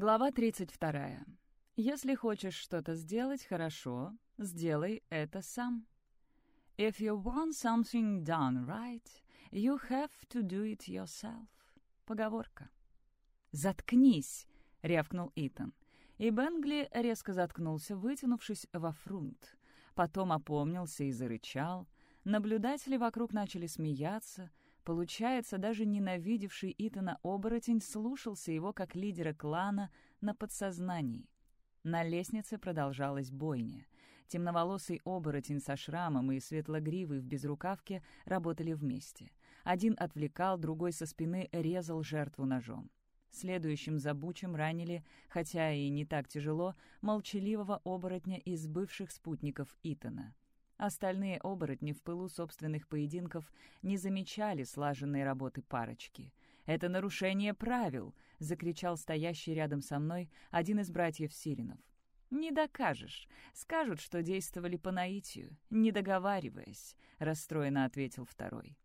Глава 32. Если хочешь что-то сделать хорошо, сделай это сам. If you want something done right, you have to do it yourself. Поговорка. «Заткнись!» — рявкнул Итан. И Бенгли резко заткнулся, вытянувшись во фрунт. Потом опомнился и зарычал. Наблюдатели вокруг начали смеяться. Получается, даже ненавидевший Итана оборотень слушался его как лидера клана на подсознании. На лестнице продолжалась бойня. Темноволосый оборотень со шрамом и светлогривый в безрукавке работали вместе. Один отвлекал, другой со спины резал жертву ножом. Следующим за Бучем ранили, хотя и не так тяжело, молчаливого оборотня из бывших спутников Итана. Остальные оборотни в пылу собственных поединков не замечали слаженной работы парочки. «Это нарушение правил!» — закричал стоящий рядом со мной один из братьев Сиринов. «Не докажешь. Скажут, что действовали по наитию, не договариваясь», — расстроенно ответил второй.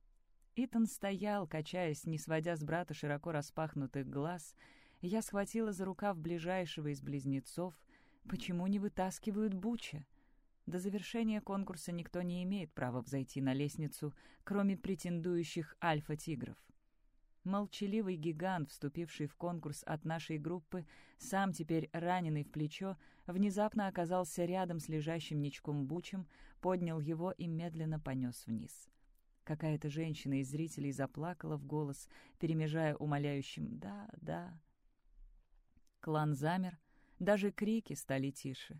Итан стоял, качаясь, не сводя с брата широко распахнутых глаз. Я схватила за рукав ближайшего из близнецов. Почему не вытаскивают Буча? До завершения конкурса никто не имеет права взойти на лестницу, кроме претендующих альфа-тигров. Молчаливый гигант, вступивший в конкурс от нашей группы, сам теперь раненый в плечо, внезапно оказался рядом с лежащим ничком Бучем, поднял его и медленно понес вниз. Какая-то женщина из зрителей заплакала в голос, перемежая умоляющим «да, да». Клан замер, даже крики стали тише.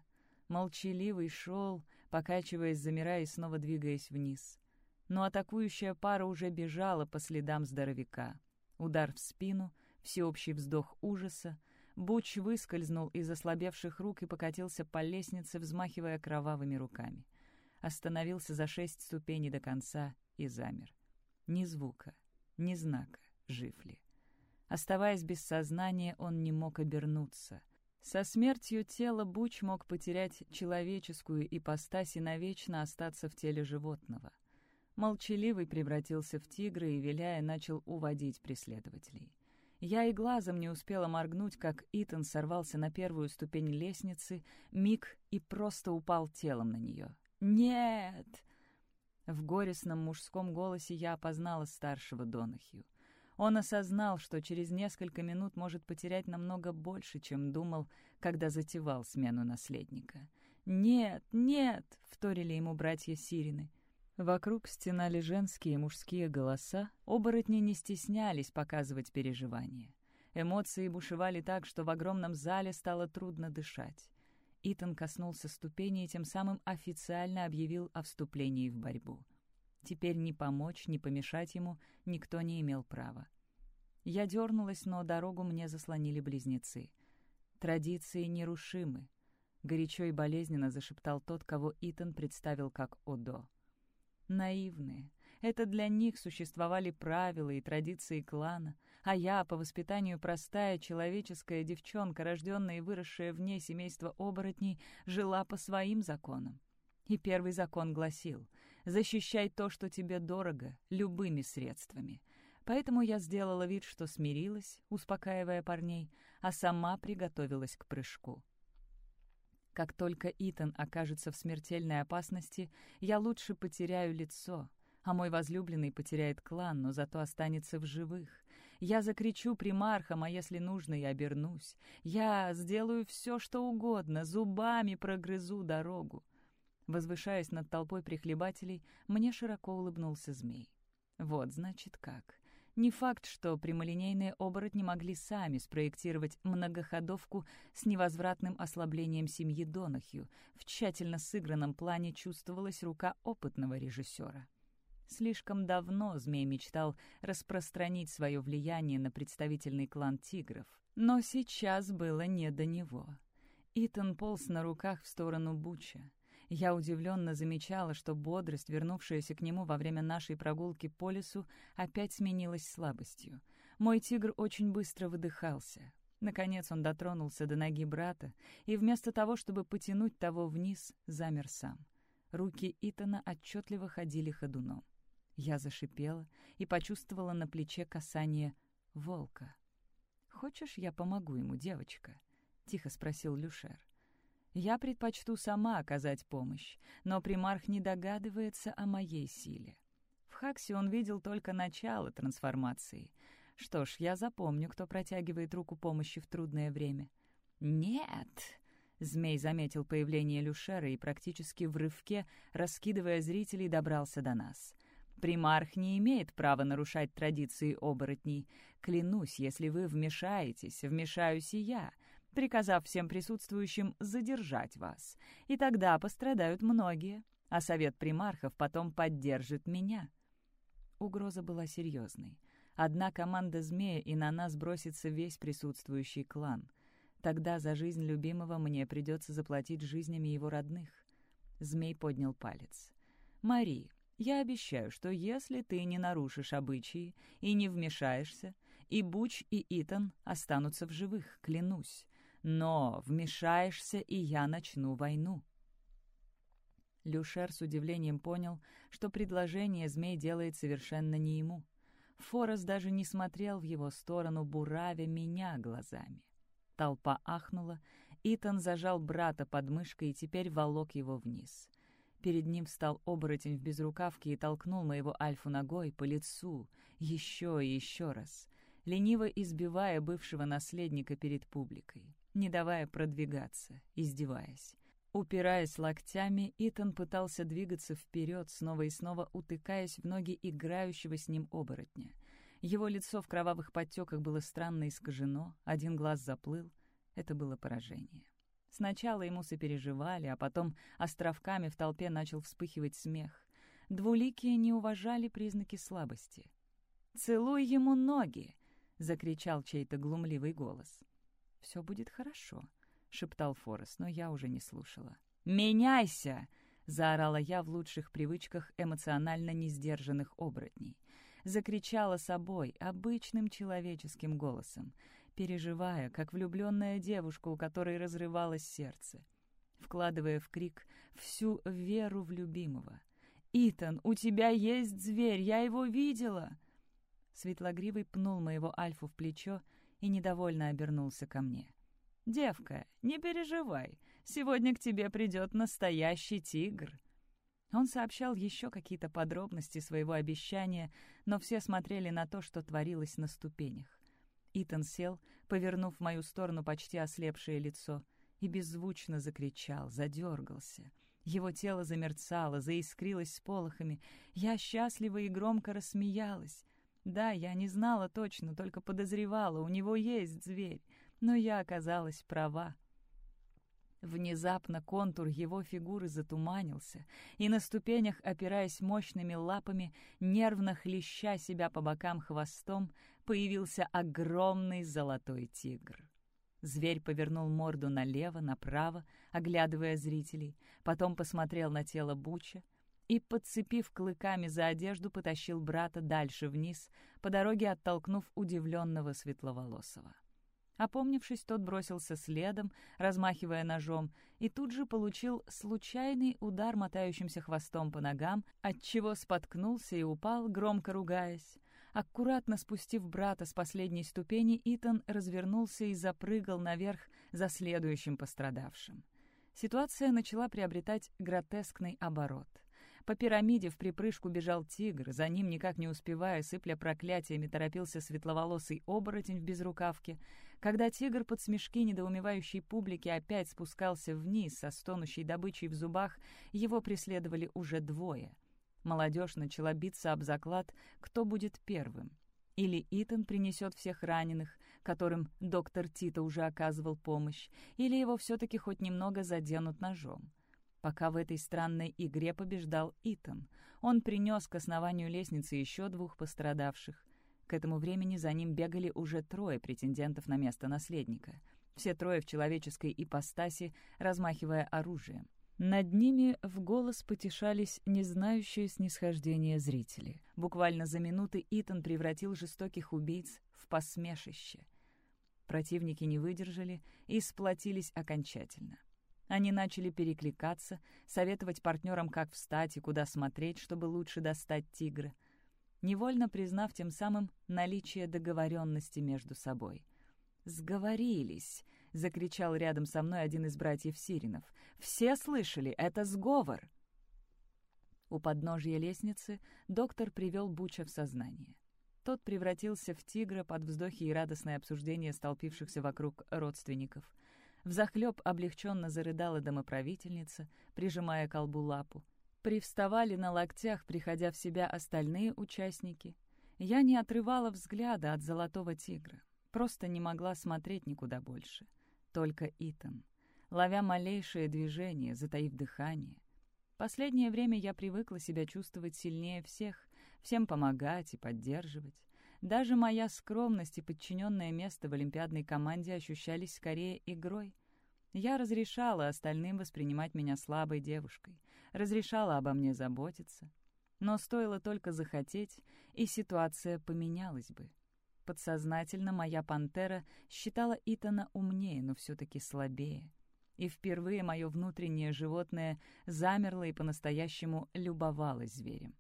Молчаливый шел, покачиваясь, замирая и снова двигаясь вниз. Но атакующая пара уже бежала по следам здоровяка. Удар в спину, всеобщий вздох ужаса. Буч выскользнул из ослабевших рук и покатился по лестнице, взмахивая кровавыми руками. Остановился за шесть ступеней до конца и замер. Ни звука, ни знака, жив ли. Оставаясь без сознания, он не мог обернуться. Со смертью тела Буч мог потерять человеческую ипостась и навечно остаться в теле животного. Молчаливый превратился в тигра и, виляя, начал уводить преследователей. Я и глазом не успела моргнуть, как Итан сорвался на первую ступень лестницы, миг и просто упал телом на нее. «Нет!» В горестном мужском голосе я опознала старшего Донахью. Он осознал, что через несколько минут может потерять намного больше, чем думал, когда затевал смену наследника. «Нет, нет!» — вторили ему братья Сирины. Вокруг стенали женские и мужские голоса, оборотни не стеснялись показывать переживания. Эмоции бушевали так, что в огромном зале стало трудно дышать. Итан коснулся ступени и тем самым официально объявил о вступлении в борьбу. Теперь ни помочь, ни помешать ему никто не имел права. Я дернулась, но дорогу мне заслонили близнецы. «Традиции нерушимы», — горячо и болезненно зашептал тот, кого Итан представил как Одо. Наивные. Это для них существовали правила и традиции клана, а я, по воспитанию простая человеческая девчонка, рожденная и выросшая вне семейства оборотней, жила по своим законам. И первый закон гласил «Защищай то, что тебе дорого, любыми средствами». Поэтому я сделала вид, что смирилась, успокаивая парней, а сама приготовилась к прыжку. Как только Итан окажется в смертельной опасности, я лучше потеряю лицо, а мой возлюбленный потеряет клан, но зато останется в живых. Я закричу примархам, а если нужно, я обернусь. Я сделаю все, что угодно, зубами прогрызу дорогу. Возвышаясь над толпой прихлебателей, мне широко улыбнулся змей. Вот, значит, как. Не факт, что прямолинейные оборотни могли сами спроектировать многоходовку с невозвратным ослаблением семьи Донахью. В тщательно сыгранном плане чувствовалась рука опытного режиссера. Слишком давно змей мечтал распространить свое влияние на представительный клан тигров. Но сейчас было не до него. Итан полз на руках в сторону Буча. Я удивленно замечала, что бодрость, вернувшаяся к нему во время нашей прогулки по лесу, опять сменилась слабостью. Мой тигр очень быстро выдыхался. Наконец он дотронулся до ноги брата и вместо того, чтобы потянуть того вниз, замер сам. Руки Итана отчетливо ходили ходуном. Я зашипела и почувствовала на плече касание волка. хочешь, я помогу ему, девочка?» — тихо спросил Люшер. «Я предпочту сама оказать помощь, но примарх не догадывается о моей силе. В Хаксе он видел только начало трансформации. Что ж, я запомню, кто протягивает руку помощи в трудное время». «Нет!» — змей заметил появление Люшера и практически в рывке, раскидывая зрителей, добрался до нас. Примарх не имеет права нарушать традиции оборотней. Клянусь, если вы вмешаетесь, вмешаюсь и я, приказав всем присутствующим задержать вас. И тогда пострадают многие, а совет примархов потом поддержит меня». Угроза была серьезной. Одна команда змея, и на нас бросится весь присутствующий клан. Тогда за жизнь любимого мне придется заплатить жизнями его родных. Змей поднял палец. «Мари, я обещаю, что если ты не нарушишь обычаи и не вмешаешься, и Буч, и Итан останутся в живых, клянусь. Но вмешаешься, и я начну войну». Люшер с удивлением понял, что предложение змей делает совершенно не ему. Форес даже не смотрел в его сторону, буравя меня глазами. Толпа ахнула, Итан зажал брата под мышкой и теперь волок его вниз. Перед ним встал оборотень в безрукавке и толкнул моего Альфу ногой по лицу, еще и еще раз, лениво избивая бывшего наследника перед публикой, не давая продвигаться, издеваясь. Упираясь локтями, Итан пытался двигаться вперед, снова и снова утыкаясь в ноги играющего с ним оборотня. Его лицо в кровавых подтеках было странно искажено, один глаз заплыл. Это было поражение. Сначала ему сопереживали, а потом островками в толпе начал вспыхивать смех. Двуликие не уважали признаки слабости. «Целуй ему ноги!» — закричал чей-то глумливый голос. «Все будет хорошо», — шептал Форест, но я уже не слушала. «Меняйся!» — заорала я в лучших привычках эмоционально несдержанных оборотней. Закричала собой, обычным человеческим голосом переживая, как влюбленная девушка, у которой разрывалось сердце, вкладывая в крик всю веру в любимого. «Итан, у тебя есть зверь, я его видела!» Светлогривый пнул моего Альфу в плечо и недовольно обернулся ко мне. «Девка, не переживай, сегодня к тебе придет настоящий тигр». Он сообщал еще какие-то подробности своего обещания, но все смотрели на то, что творилось на ступенях. Итан сел, повернув в мою сторону почти ослепшее лицо, и беззвучно закричал, задергался. Его тело замерцало, заискрилось с полохами. Я счастливо и громко рассмеялась. Да, я не знала точно, только подозревала, у него есть зверь. Но я оказалась права. Внезапно контур его фигуры затуманился, и на ступенях, опираясь мощными лапами, нервно хлеща себя по бокам хвостом, появился огромный золотой тигр. Зверь повернул морду налево, направо, оглядывая зрителей, потом посмотрел на тело Буча и, подцепив клыками за одежду, потащил брата дальше вниз, по дороге оттолкнув удивленного светловолосого. Опомнившись, тот бросился следом, размахивая ножом, и тут же получил случайный удар мотающимся хвостом по ногам, отчего споткнулся и упал, громко ругаясь. Аккуратно спустив брата с последней ступени, Итан развернулся и запрыгал наверх за следующим пострадавшим. Ситуация начала приобретать гротескный оборот. По пирамиде в припрыжку бежал тигр, за ним, никак не успевая, сыпля проклятиями, торопился светловолосый оборотень в безрукавке. Когда тигр под смешки недоумевающей публики опять спускался вниз со стонущей добычей в зубах, его преследовали уже двое. Молодежь начала биться об заклад, кто будет первым. Или Итан принесет всех раненых, которым доктор Тита уже оказывал помощь, или его все-таки хоть немного заденут ножом. Пока в этой странной игре побеждал Итан. Он принес к основанию лестницы еще двух пострадавших. К этому времени за ним бегали уже трое претендентов на место наследника. Все трое в человеческой ипостаси, размахивая оружием. Над ними в голос потешались не знающие снисхождения зрители. Буквально за минуты Итан превратил жестоких убийц в посмешище. Противники не выдержали и сплотились окончательно. Они начали перекликаться, советовать партнерам, как встать и куда смотреть, чтобы лучше достать тигра, невольно признав тем самым наличие договоренности между собой. «Сговорились!» — закричал рядом со мной один из братьев Сиринов. «Все слышали, это сговор!» У подножья лестницы доктор привел Буча в сознание. Тот превратился в тигра под вздохи и радостное обсуждение столпившихся вокруг родственников. Взахлеб облегченно зарыдала домоправительница, прижимая колбу лапу. Привставали на локтях, приходя в себя остальные участники. Я не отрывала взгляда от золотого тигра. Просто не могла смотреть никуда больше. Только Итан. Ловя малейшее движение, затаив дыхание. Последнее время я привыкла себя чувствовать сильнее всех, всем помогать и поддерживать. Даже моя скромность и подчиненное место в олимпиадной команде ощущались скорее игрой. Я разрешала остальным воспринимать меня слабой девушкой, разрешала обо мне заботиться. Но стоило только захотеть, и ситуация поменялась бы. Подсознательно моя пантера считала Итана умнее, но все-таки слабее. И впервые мое внутреннее животное замерло и по-настоящему любовалось зверем.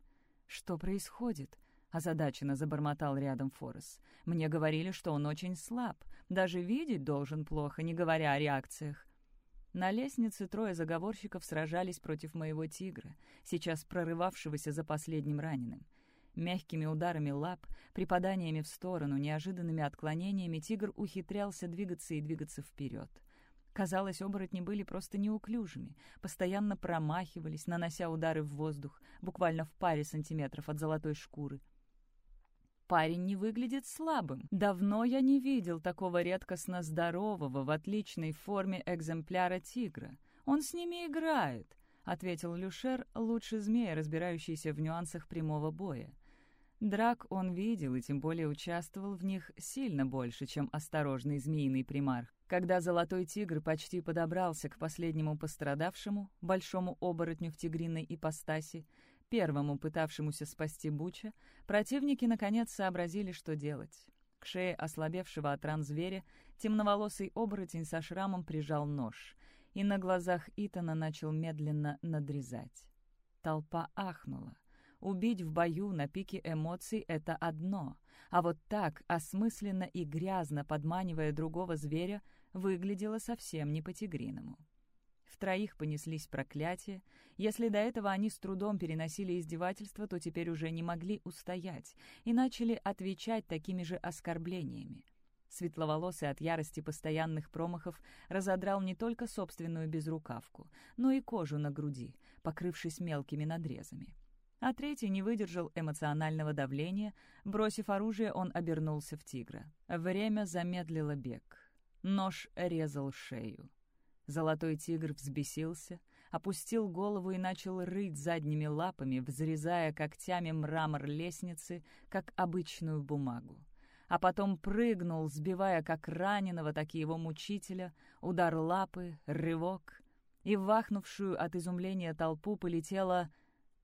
«Что происходит?» — озадаченно забормотал рядом Форес. «Мне говорили, что он очень слаб. Даже видеть должен плохо, не говоря о реакциях». На лестнице трое заговорщиков сражались против моего тигра, сейчас прорывавшегося за последним раненым. Мягкими ударами лап, припаданиями в сторону, неожиданными отклонениями тигр ухитрялся двигаться и двигаться вперед. Казалось, оборотни были просто неуклюжими, постоянно промахивались, нанося удары в воздух, буквально в паре сантиметров от золотой шкуры. Парень не выглядит слабым. Давно я не видел такого редкостно здорового, в отличной форме экземпляра тигра. Он с ними играет, — ответил Люшер, лучше змея, разбирающийся в нюансах прямого боя. Драк он видел и тем более участвовал в них сильно больше, чем осторожный змеиный примарх. Когда золотой тигр почти подобрался к последнему пострадавшему, большому оборотню в тигриной ипостаси, первому пытавшемуся спасти Буча, противники наконец сообразили, что делать. К шее ослабевшего от ран зверя темноволосый оборотень со шрамом прижал нож и на глазах Итана начал медленно надрезать. Толпа ахнула. Убить в бою на пике эмоций — это одно, а вот так, осмысленно и грязно подманивая другого зверя, выглядело совсем не по-тигриному. В троих понеслись проклятия. Если до этого они с трудом переносили издевательства, то теперь уже не могли устоять и начали отвечать такими же оскорблениями. Светловолосый от ярости постоянных промахов разодрал не только собственную безрукавку, но и кожу на груди, покрывшись мелкими надрезами а третий не выдержал эмоционального давления. Бросив оружие, он обернулся в тигра. Время замедлило бег. Нож резал шею. Золотой тигр взбесился, опустил голову и начал рыть задними лапами, взрезая когтями мрамор лестницы, как обычную бумагу. А потом прыгнул, сбивая как раненого, так и его мучителя, удар лапы, рывок, и в вахнувшую от изумления толпу полетела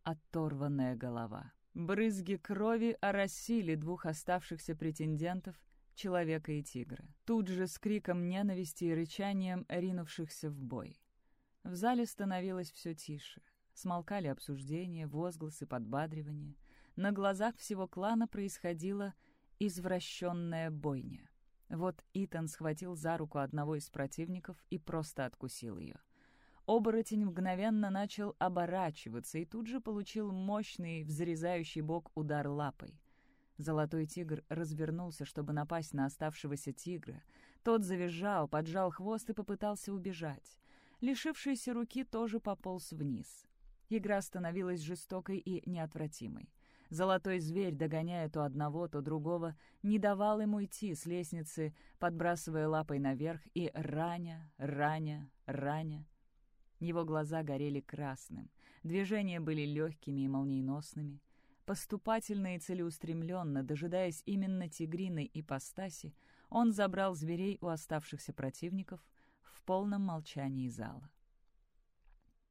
оторванная голова. Брызги крови оросили двух оставшихся претендентов, человека и тигра, тут же с криком ненависти и рычанием ринувшихся в бой. В зале становилось все тише. Смолкали обсуждения, возгласы, подбадривания. На глазах всего клана происходила извращенная бойня. Вот Итан схватил за руку одного из противников и просто откусил ее. Оборотень мгновенно начал оборачиваться и тут же получил мощный, взрезающий бок удар лапой. Золотой тигр развернулся, чтобы напасть на оставшегося тигра. Тот завизжал, поджал хвост и попытался убежать. Лишившийся руки тоже пополз вниз. Игра становилась жестокой и неотвратимой. Золотой зверь, догоняя то одного, то другого, не давал ему идти с лестницы, подбрасывая лапой наверх и раня, раня, раня. Его глаза горели красным, движения были легкими и молниеносными. Поступательно и целеустремленно, дожидаясь именно тигриной ипостаси, он забрал зверей у оставшихся противников в полном молчании зала.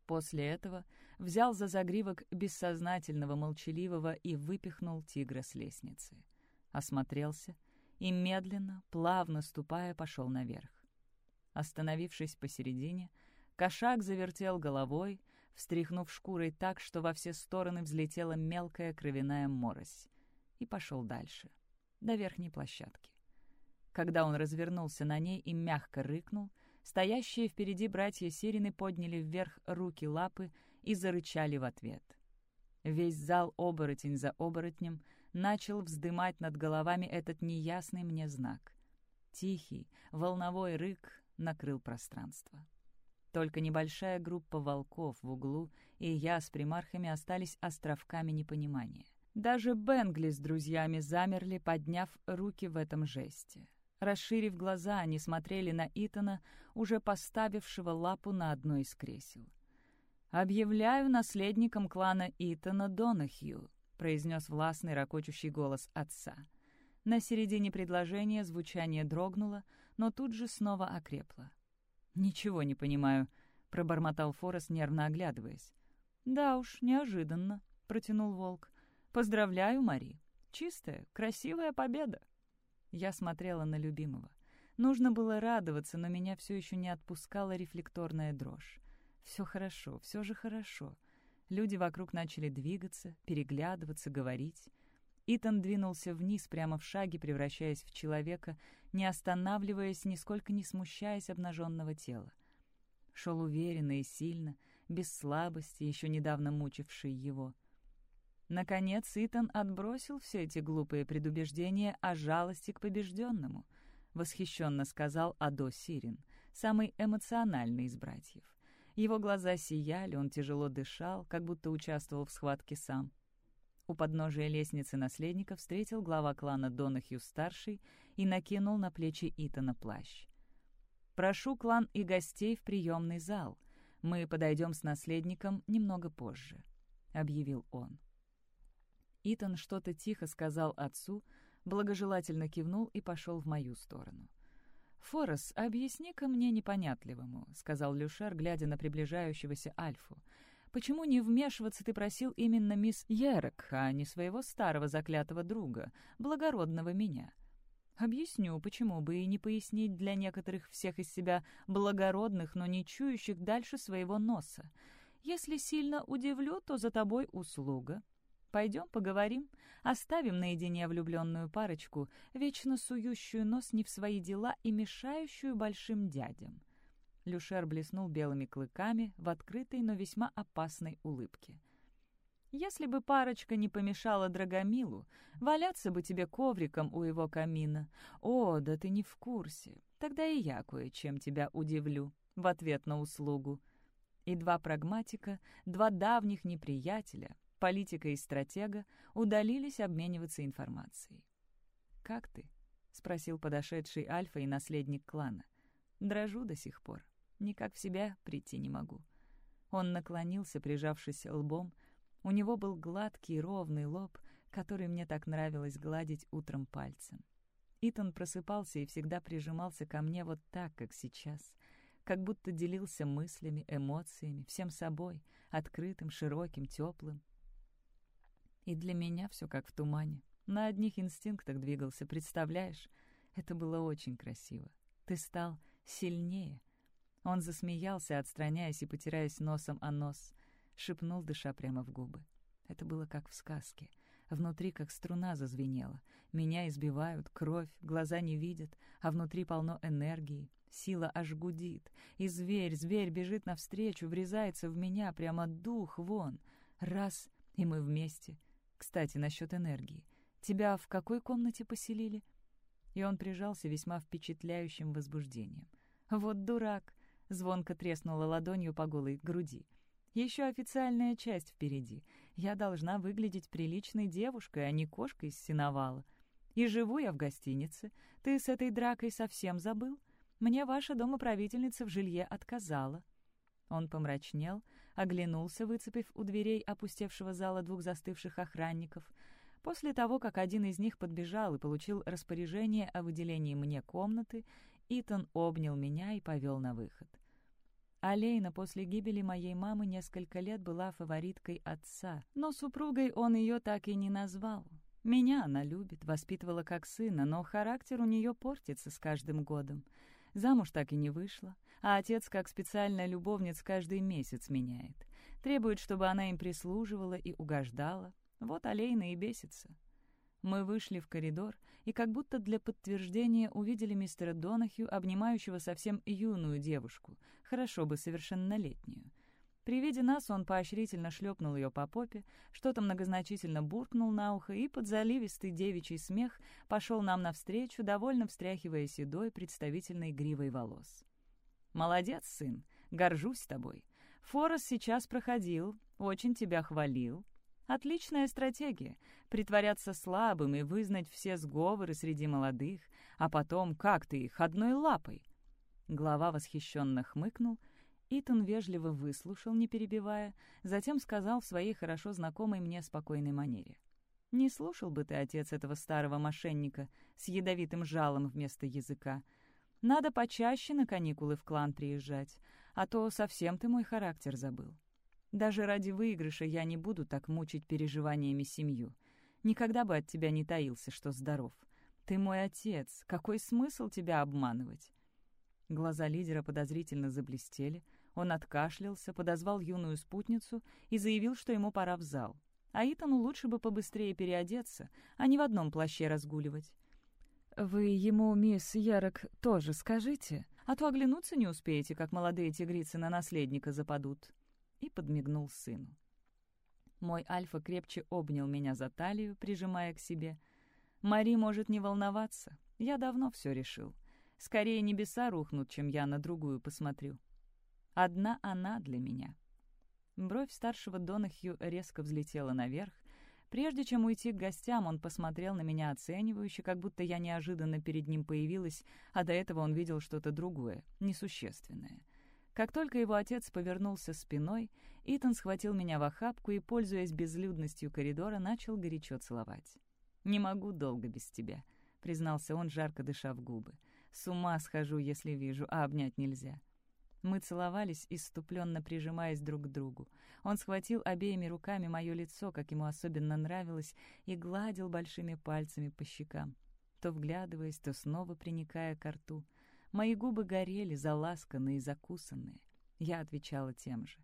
После этого взял за загривок бессознательного молчаливого и выпихнул тигра с лестницы. Осмотрелся и медленно, плавно ступая, пошел наверх. Остановившись посередине, Кошак завертел головой, встряхнув шкурой так, что во все стороны взлетела мелкая кровяная морось, и пошел дальше, до верхней площадки. Когда он развернулся на ней и мягко рыкнул, стоящие впереди братья Сирины подняли вверх руки-лапы и зарычали в ответ. Весь зал оборотень за оборотнем начал вздымать над головами этот неясный мне знак. Тихий, волновой рык накрыл пространство. Только небольшая группа волков в углу и я с примархами остались островками непонимания. Даже Бенгли с друзьями замерли, подняв руки в этом жесте. Расширив глаза, они смотрели на Итана, уже поставившего лапу на одно из кресел. «Объявляю наследником клана Итана Донахью», — произнес властный ракочущий голос отца. На середине предложения звучание дрогнуло, но тут же снова окрепло. «Ничего не понимаю», — пробормотал Форест, нервно оглядываясь. «Да уж, неожиданно», — протянул волк. «Поздравляю, Мари. Чистая, красивая победа». Я смотрела на любимого. Нужно было радоваться, но меня все еще не отпускала рефлекторная дрожь. Все хорошо, все же хорошо. Люди вокруг начали двигаться, переглядываться, говорить. Итан двинулся вниз прямо в шаге, превращаясь в человека, не останавливаясь, нисколько не смущаясь обнаженного тела. Шел уверенно и сильно, без слабости, еще недавно мучившей его. Наконец Итан отбросил все эти глупые предубеждения о жалости к побежденному, восхищенно сказал Адо Сирин, самый эмоциональный из братьев. Его глаза сияли, он тяжело дышал, как будто участвовал в схватке сам. У подножия лестницы наследника встретил глава клана Донахью-старший и накинул на плечи Итана плащ. «Прошу клан и гостей в приемный зал. Мы подойдем с наследником немного позже», — объявил он. Итан что-то тихо сказал отцу, благожелательно кивнул и пошел в мою сторону. «Форес, объясни-ка мне непонятливому», — сказал Люшер, глядя на приближающегося Альфу. «Почему не вмешиваться ты просил именно мисс Ерек, а не своего старого заклятого друга, благородного меня?» Объясню, почему бы и не пояснить для некоторых всех из себя благородных, но не чующих дальше своего носа. Если сильно удивлю, то за тобой услуга. Пойдем поговорим, оставим наедине влюбленную парочку, вечно сующую нос не в свои дела и мешающую большим дядям. Люшер блеснул белыми клыками в открытой, но весьма опасной улыбке. «Если бы парочка не помешала Драгомилу, валяться бы тебе ковриком у его камина. О, да ты не в курсе. Тогда и я кое-чем тебя удивлю в ответ на услугу». И два прагматика, два давних неприятеля, политика и стратега удалились обмениваться информацией. «Как ты?» — спросил подошедший Альфа и наследник клана. «Дрожу до сих пор. Никак в себя прийти не могу». Он наклонился, прижавшись лбом. У него был гладкий, ровный лоб, который мне так нравилось гладить утром пальцем. Итан просыпался и всегда прижимался ко мне вот так, как сейчас, как будто делился мыслями, эмоциями, всем собой, открытым, широким, теплым. И для меня все как в тумане. На одних инстинктах двигался, представляешь? Это было очень красиво. Ты стал сильнее. Он засмеялся, отстраняясь и потираясь носом о нос. Шепнул, дыша прямо в губы. Это было как в сказке. Внутри как струна зазвенела. Меня избивают, кровь, глаза не видят, а внутри полно энергии. Сила аж гудит. И зверь, зверь бежит навстречу, врезается в меня, прямо дух вон. Раз — и мы вместе. Кстати, насчет энергии. Тебя в какой комнате поселили?» И он прижался весьма впечатляющим возбуждением. «Вот дурак!» — звонко треснула ладонью по голой груди. «Еще официальная часть впереди. Я должна выглядеть приличной девушкой, а не кошкой из сеновала. И живу я в гостинице. Ты с этой дракой совсем забыл? Мне ваша домоправительница в жилье отказала». Он помрачнел, оглянулся, выцепив у дверей опустевшего зала двух застывших охранников. После того, как один из них подбежал и получил распоряжение о выделении мне комнаты, Итан обнял меня и повел на выход. Алейна после гибели моей мамы несколько лет была фавориткой отца, но супругой он ее так и не назвал. Меня она любит, воспитывала как сына, но характер у нее портится с каждым годом. Замуж так и не вышла, а отец, как специальная любовница, каждый месяц меняет. Требует, чтобы она им прислуживала и угождала. Вот Алейна и бесится. Мы вышли в коридор и как будто для подтверждения увидели мистера Донахью, обнимающего совсем юную девушку, хорошо бы совершеннолетнюю. При виде нас он поощрительно шлепнул ее по попе, что-то многозначительно буркнул на ухо и под заливистый девичий смех пошел нам навстречу, довольно встряхивая седой представительной гривой волос. «Молодец, сын, горжусь тобой. Форос сейчас проходил, очень тебя хвалил. Отличная стратегия — притворяться слабым и вызнать все сговоры среди молодых, а потом, как ты их, одной лапой?» Глава восхищенно хмыкнул — Итан вежливо выслушал, не перебивая, затем сказал в своей хорошо знакомой мне спокойной манере. «Не слушал бы ты, отец, этого старого мошенника с ядовитым жалом вместо языка. Надо почаще на каникулы в клан приезжать, а то совсем ты мой характер забыл. Даже ради выигрыша я не буду так мучить переживаниями семью. Никогда бы от тебя не таился, что здоров. Ты мой отец, какой смысл тебя обманывать?» Глаза лидера подозрительно заблестели — он откашлялся, подозвал юную спутницу и заявил, что ему пора в зал. А Итану лучше бы побыстрее переодеться, а не в одном плаще разгуливать. «Вы ему, мисс Ярок, тоже скажите, а то оглянуться не успеете, как молодые тигрицы на наследника западут». И подмигнул сыну. Мой Альфа крепче обнял меня за талию, прижимая к себе. «Мари может не волноваться. Я давно все решил. Скорее небеса рухнут, чем я на другую посмотрю». Одна она для меня. Бровь старшего Донахью резко взлетела наверх. Прежде чем уйти к гостям, он посмотрел на меня оценивающе, как будто я неожиданно перед ним появилась, а до этого он видел что-то другое, несущественное. Как только его отец повернулся спиной, Итан схватил меня в охапку и, пользуясь безлюдностью коридора, начал горячо целовать. «Не могу долго без тебя», — признался он, жарко дыша в губы. «С ума схожу, если вижу, а обнять нельзя. Мы целовались, иступленно прижимаясь друг к другу. Он схватил обеими руками мое лицо, как ему особенно нравилось, и гладил большими пальцами по щекам, то вглядываясь, то снова приникая к рту. Мои губы горели, заласканные и закусанные. Я отвечала тем же.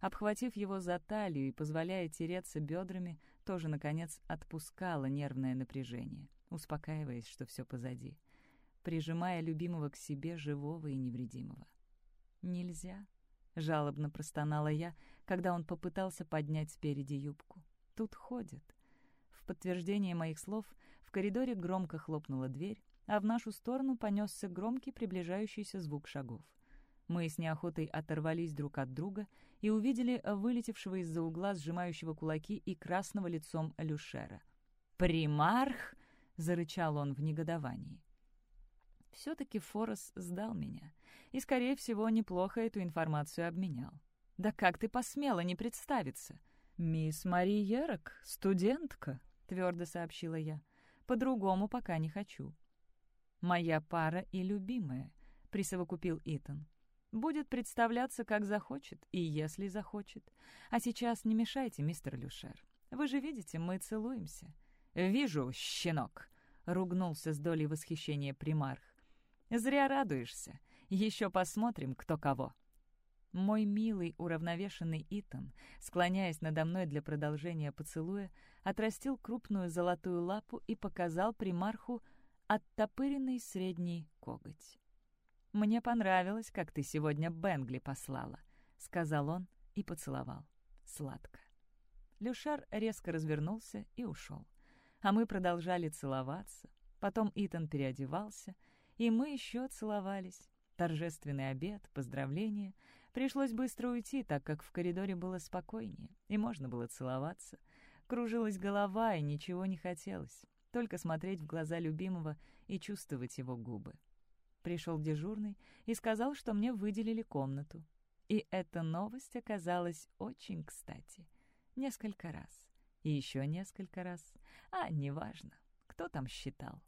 Обхватив его за талию и позволяя тереться бедрами, тоже, наконец, отпускала нервное напряжение, успокаиваясь, что все позади, прижимая любимого к себе живого и невредимого. «Нельзя», — жалобно простонала я, когда он попытался поднять спереди юбку. «Тут ходят». В подтверждение моих слов в коридоре громко хлопнула дверь, а в нашу сторону понесся громкий приближающийся звук шагов. Мы с неохотой оторвались друг от друга и увидели вылетевшего из-за угла сжимающего кулаки и красного лицом Люшера. «Примарх!» — зарычал он в негодовании. Все-таки Форес сдал меня. И, скорее всего, неплохо эту информацию обменял. «Да как ты посмела не представиться?» «Мисс Мари Ерок, студентка», — твердо сообщила я. «По-другому пока не хочу». «Моя пара и любимая», — присовокупил Итан. «Будет представляться, как захочет, и если захочет. А сейчас не мешайте, мистер Люшер. Вы же видите, мы целуемся». «Вижу, щенок», — ругнулся с долей восхищения примарх. Зря радуешься. Еще посмотрим, кто кого». Мой милый, уравновешенный Итан, склоняясь надо мной для продолжения поцелуя, отрастил крупную золотую лапу и показал примарху оттопыренный средний коготь. «Мне понравилось, как ты сегодня Бенгли послала», — сказал он и поцеловал. Сладко. Люшар резко развернулся и ушел. А мы продолжали целоваться. Потом Итан переодевался — и мы еще целовались. Торжественный обед, поздравления. Пришлось быстро уйти, так как в коридоре было спокойнее, и можно было целоваться. Кружилась голова, и ничего не хотелось. Только смотреть в глаза любимого и чувствовать его губы. Пришел дежурный и сказал, что мне выделили комнату. И эта новость оказалась очень кстати. Несколько раз. И еще несколько раз. А, неважно, кто там считал.